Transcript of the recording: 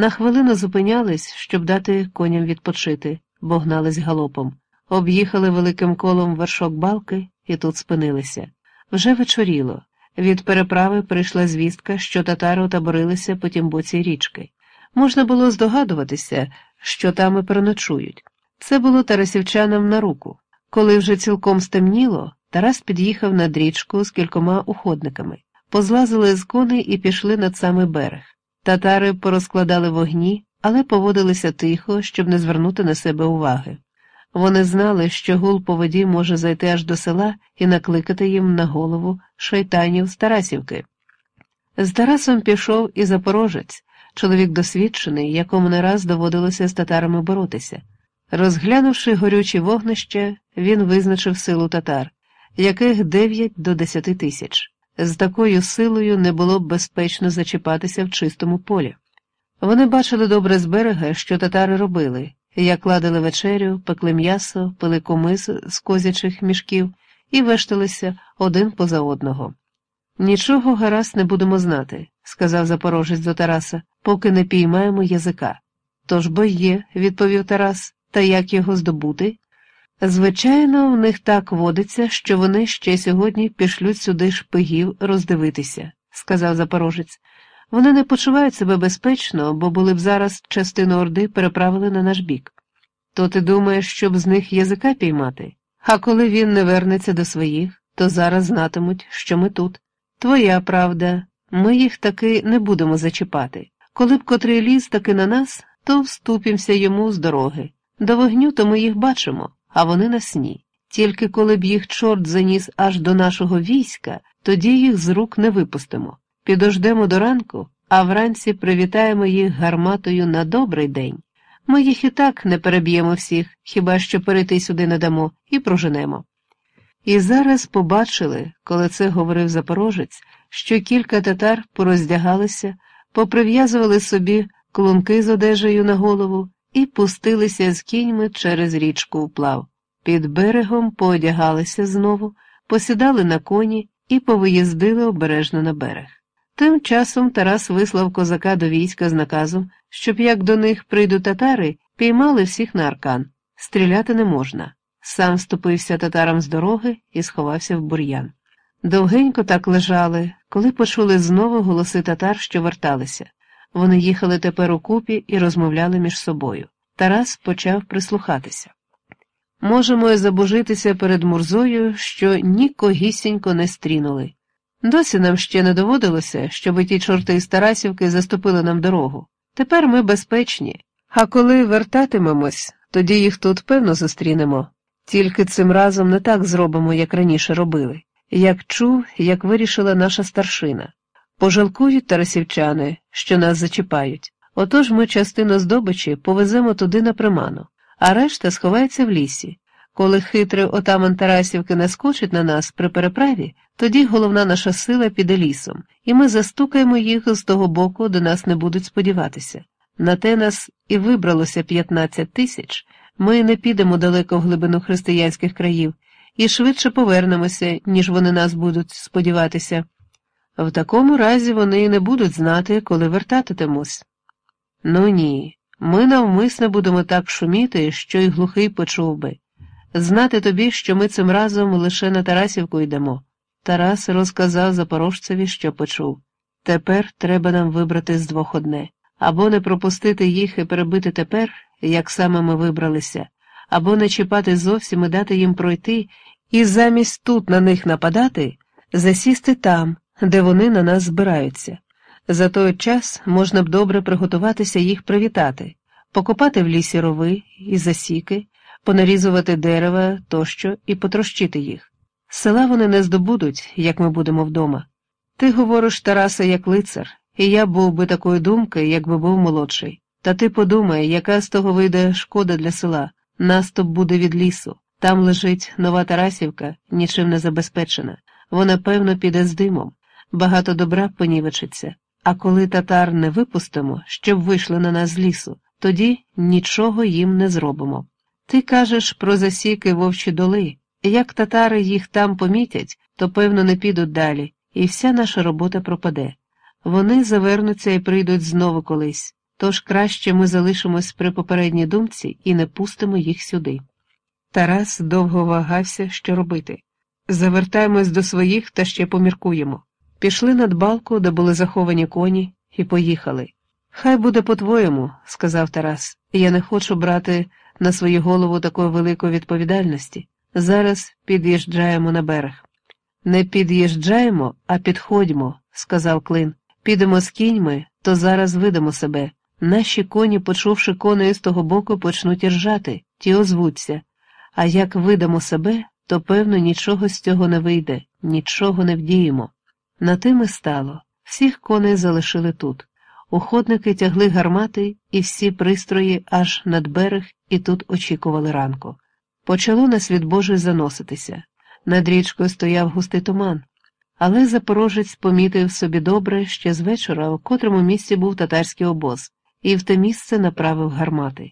На хвилину зупинялись, щоб дати коням відпочити, бо гнались галопом. Об'їхали великим колом вершок балки і тут спинилися. Вже вечоріло. Від переправи прийшла звістка, що татари отаборилися по тім боці річки. Можна було здогадуватися, що там і переночують. Це було тарасівчанам на руку. Коли вже цілком стемніло, Тарас під'їхав над річку з кількома уходниками, позлазили з коней і пішли над самий берег. Татари порозкладали вогні, але поводилися тихо, щоб не звернути на себе уваги. Вони знали, що гул по воді може зайти аж до села і накликати їм на голову шайтанів з Тарасівки. З Тарасом пішов і запорожець, чоловік досвідчений, якому не раз доводилося з татарами боротися. Розглянувши горючі вогнища, він визначив силу татар, яких дев'ять до десяти тисяч. З такою силою не було б безпечно зачіпатися в чистому полі. Вони бачили добре з берега, що татари робили, як ладили вечерю, пекли м'ясо, пили комис з козячих мішків і вешталися один поза одного. Нічого гаразд не будемо знати, сказав запорожець до Тараса, поки не піймаємо язика. Тож бо є, відповів Тарас, та як його здобути? Звичайно, в них так водиться, що вони ще сьогодні пішлють сюди шпигів роздивитися, сказав запорожець. Вони не почувають себе безпечно, бо були б зараз частину Орди переправили на наш бік. То ти думаєш, щоб з них язика піймати? А коли він не вернеться до своїх, то зараз знатимуть, що ми тут. Твоя правда, ми їх таки не будемо зачіпати. Коли б котрий ліз таки на нас, то вступімося йому з дороги. До вогню то ми їх бачимо, а вони на сні. Тільки коли б їх чорт заніс аж до нашого війська, тоді їх з рук не випустимо. Підождемо до ранку, а вранці привітаємо їх гарматою на добрий день. Ми їх і так не переб'ємо всіх, хіба що перейти сюди не дамо, і проженемо. І зараз побачили, коли це говорив запорожець, що кілька татар пороздягалися, поприв'язували собі клунки з одежею на голову і пустилися з кіньми через річку вплав. Під берегом поодягалися знову, посідали на коні і повиїздили обережно на берег. Тим часом Тарас вислав козака до війська з наказом, щоб як до них прийдуть татари, піймали всіх на аркан. Стріляти не можна. Сам ступився татарам з дороги і сховався в бур'ян. Довгенько так лежали, коли почули знову голоси татар, що верталися. Вони їхали тепер у купі і розмовляли між собою. Тарас почав прислухатися. Можемо й забожитися перед Мурзою, що нікогісінько не стрінули. Досі нам ще не доводилося, щоб ті чорти з Тарасівки заступили нам дорогу. Тепер ми безпечні, а коли вертатимемось, тоді їх тут певно зустрінемо. Тільки цим разом не так зробимо, як раніше робили, як чув, як вирішила наша старшина. Пожалкують тарасівчани, що нас зачіпають. Отож ми частину здобичі повеземо туди на приману, а решта сховається в лісі. Коли хитрий отаман Тарасівки наскочить на нас при переправі, тоді головна наша сила піде лісом, і ми застукаємо їх з того боку, де нас не будуть сподіватися. На те нас і вибралося 15 тисяч, ми не підемо далеко в глибину християнських країв і швидше повернемося, ніж вони нас будуть сподіватися. В такому разі вони не будуть знати, коли вертатимемось. Ну ні, ми навмисне будемо так шуміти, що й глухий почув би. Знати тобі, що ми цим разом лише на Тарасівку йдемо. Тарас розказав запорожцеві, що почув. Тепер треба нам вибрати з двох одне або не пропустити їх і перебити тепер, як саме ми вибралися, або не чіпати зовсім і дати їм пройти, і замість тут на них нападати, засісти там, де вони на нас збираються. За той час можна б добре приготуватися їх привітати, покопати в лісі рови і засіки, понарізувати дерева тощо і потрощити їх. Села вони не здобудуть, як ми будемо вдома. Ти говориш, Тараса, як лицар, і я був би такої думки, якби був молодший. Та ти подумай, яка з того вийде шкода для села, наступ буде від лісу. Там лежить нова Тарасівка, нічим не забезпечена. Вона, певно, піде з димом, багато добра понівечиться. А коли татар не випустимо, щоб вийшли на нас з лісу, тоді нічого їм не зробимо. Ти кажеш про засіки вовчі доли. Як татари їх там помітять, то певно не підуть далі, і вся наша робота пропаде. Вони завернуться і прийдуть знову колись. тож краще ми залишимось при попередній думці і не пустимо їх сюди. Тарас довго вагався, що робити. Завертаємось до своїх та ще поміркуємо. Пішли над балку, де були заховані коні, і поїхали. Хай буде по-твоєму, сказав Тарас, я не хочу брати на свою голову такої великої відповідальності. Зараз під'їжджаємо на берег. Не під'їжджаємо, а підходьмо, сказав Клин. Підемо з кіньми, то зараз видамо себе. Наші коні, почувши коней з того боку, почнуть ржати, ті озвуться. А як видамо себе, то певно нічого з цього не вийде, нічого не вдіємо. На тим і стало. Всіх коней залишили тут. Уходники тягли гармати і всі пристрої аж над берег і тут очікували ранку. Почало на світ Божий заноситися. Над річкою стояв густий туман, але запорожець помітив собі добре ще з вечора, у котрому місці був татарський обоз, і в те місце направив гармати.